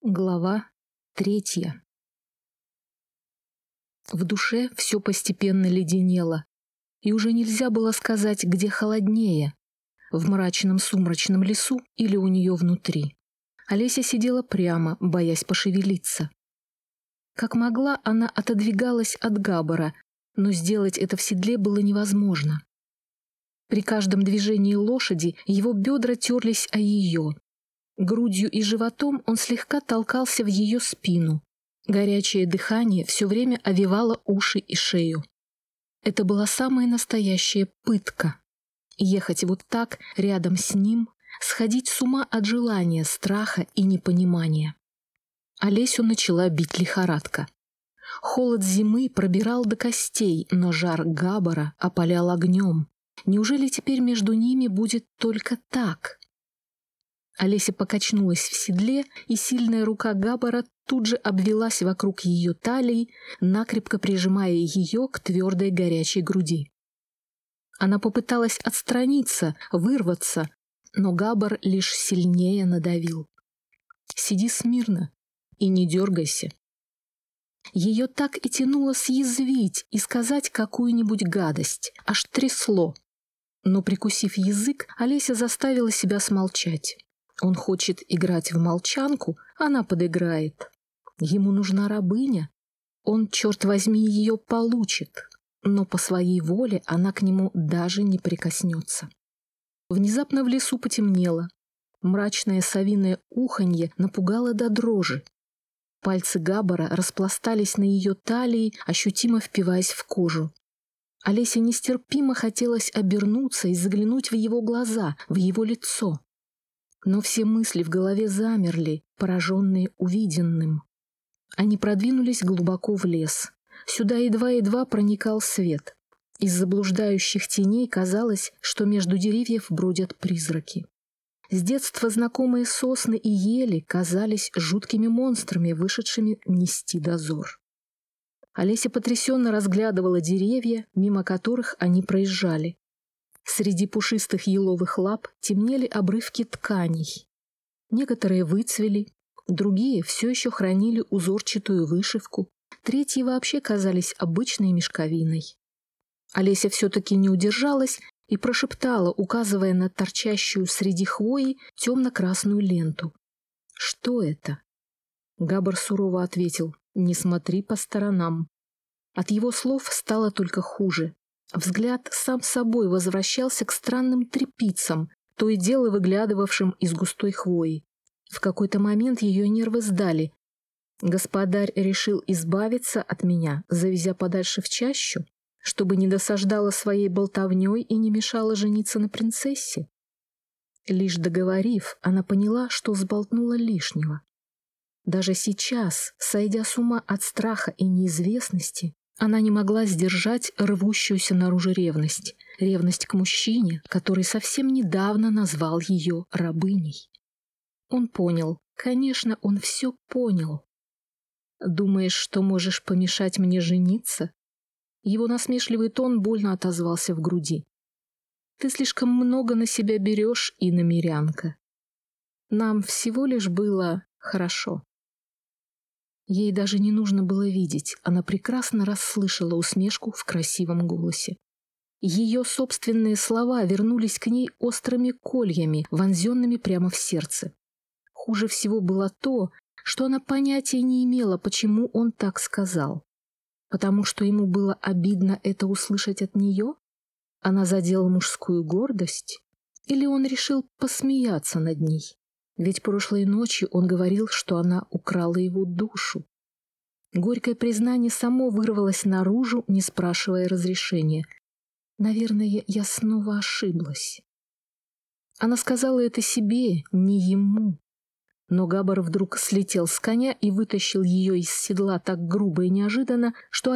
Глава третья В душе все постепенно леденело, и уже нельзя было сказать, где холоднее — в мрачном сумрачном лесу или у нее внутри. Олеся сидела прямо, боясь пошевелиться. Как могла, она отодвигалась от Габора, но сделать это в седле было невозможно. При каждом движении лошади его бедра терлись о ее, Грудью и животом он слегка толкался в ее спину. Горячее дыхание все время овивало уши и шею. Это была самая настоящая пытка. Ехать вот так, рядом с ним, сходить с ума от желания, страха и непонимания. Олесю начала бить лихорадка. Холод зимы пробирал до костей, но жар Габора опалял огнем. Неужели теперь между ними будет только так? Олеся покачнулась в седле, и сильная рука Габбара тут же обвелась вокруг ее талии, накрепко прижимая ее к твердой горячей груди. Она попыталась отстраниться, вырваться, но Габар лишь сильнее надавил. «Сиди смирно и не дергайся». Ее так и тянуло съязвить и сказать какую-нибудь гадость, аж трясло. Но, прикусив язык, Олеся заставила себя смолчать. Он хочет играть в молчанку, она подыграет. Ему нужна рабыня. Он, черт возьми, ее получит. Но по своей воле она к нему даже не прикоснется. Внезапно в лесу потемнело. Мрачное совиное уханье напугало до дрожи. Пальцы Габбара распластались на ее талии, ощутимо впиваясь в кожу. Олесе нестерпимо хотелось обернуться и заглянуть в его глаза, в его лицо. Но все мысли в голове замерли, пораженные увиденным. Они продвинулись глубоко в лес. Сюда едва-едва проникал свет. Из заблуждающих теней казалось, что между деревьев бродят призраки. С детства знакомые сосны и ели казались жуткими монстрами, вышедшими нести дозор. Олеся потрясенно разглядывала деревья, мимо которых они проезжали. Среди пушистых еловых лап темнели обрывки тканей. Некоторые выцвели, другие все еще хранили узорчатую вышивку, третьи вообще казались обычной мешковиной. Олеся все-таки не удержалась и прошептала, указывая на торчащую среди хвои темно-красную ленту. «Что это?» Габар сурово ответил, «Не смотри по сторонам». От его слов стало только хуже. Взгляд сам собой возвращался к странным трепицам, то и дело выглядывавшим из густой хвои. В какой-то момент ее нервы сдали. Господарь решил избавиться от меня, завезя подальше в чащу, чтобы не досаждала своей болтовней и не мешала жениться на принцессе. Лишь договорив, она поняла, что сболтнула лишнего. Даже сейчас, сойдя с ума от страха и неизвестности, она не могла сдержать рвущуюся наружу ревность. Ревность к мужчине, который совсем недавно назвал ее рабыней. Он понял. Конечно, он все понял. «Думаешь, что можешь помешать мне жениться?» Его насмешливый тон больно отозвался в груди. «Ты слишком много на себя берешь, и намерянка. Нам всего лишь было хорошо». Ей даже не нужно было видеть, она прекрасно расслышала усмешку в красивом голосе. Ее собственные слова вернулись к ней острыми кольями, вонзенными прямо в сердце. Хуже всего было то, что она понятия не имела, почему он так сказал. Потому что ему было обидно это услышать от нее? Она задела мужскую гордость? Или он решил посмеяться над ней? Ведь прошлой ночью он говорил, что она украла его душу. Горькое признание само вырвалось наружу, не спрашивая разрешения. Наверное, я снова ошиблась. Она сказала это себе, не ему. Но Габар вдруг слетел с коня и вытащил ее из седла так грубо и неожиданно, что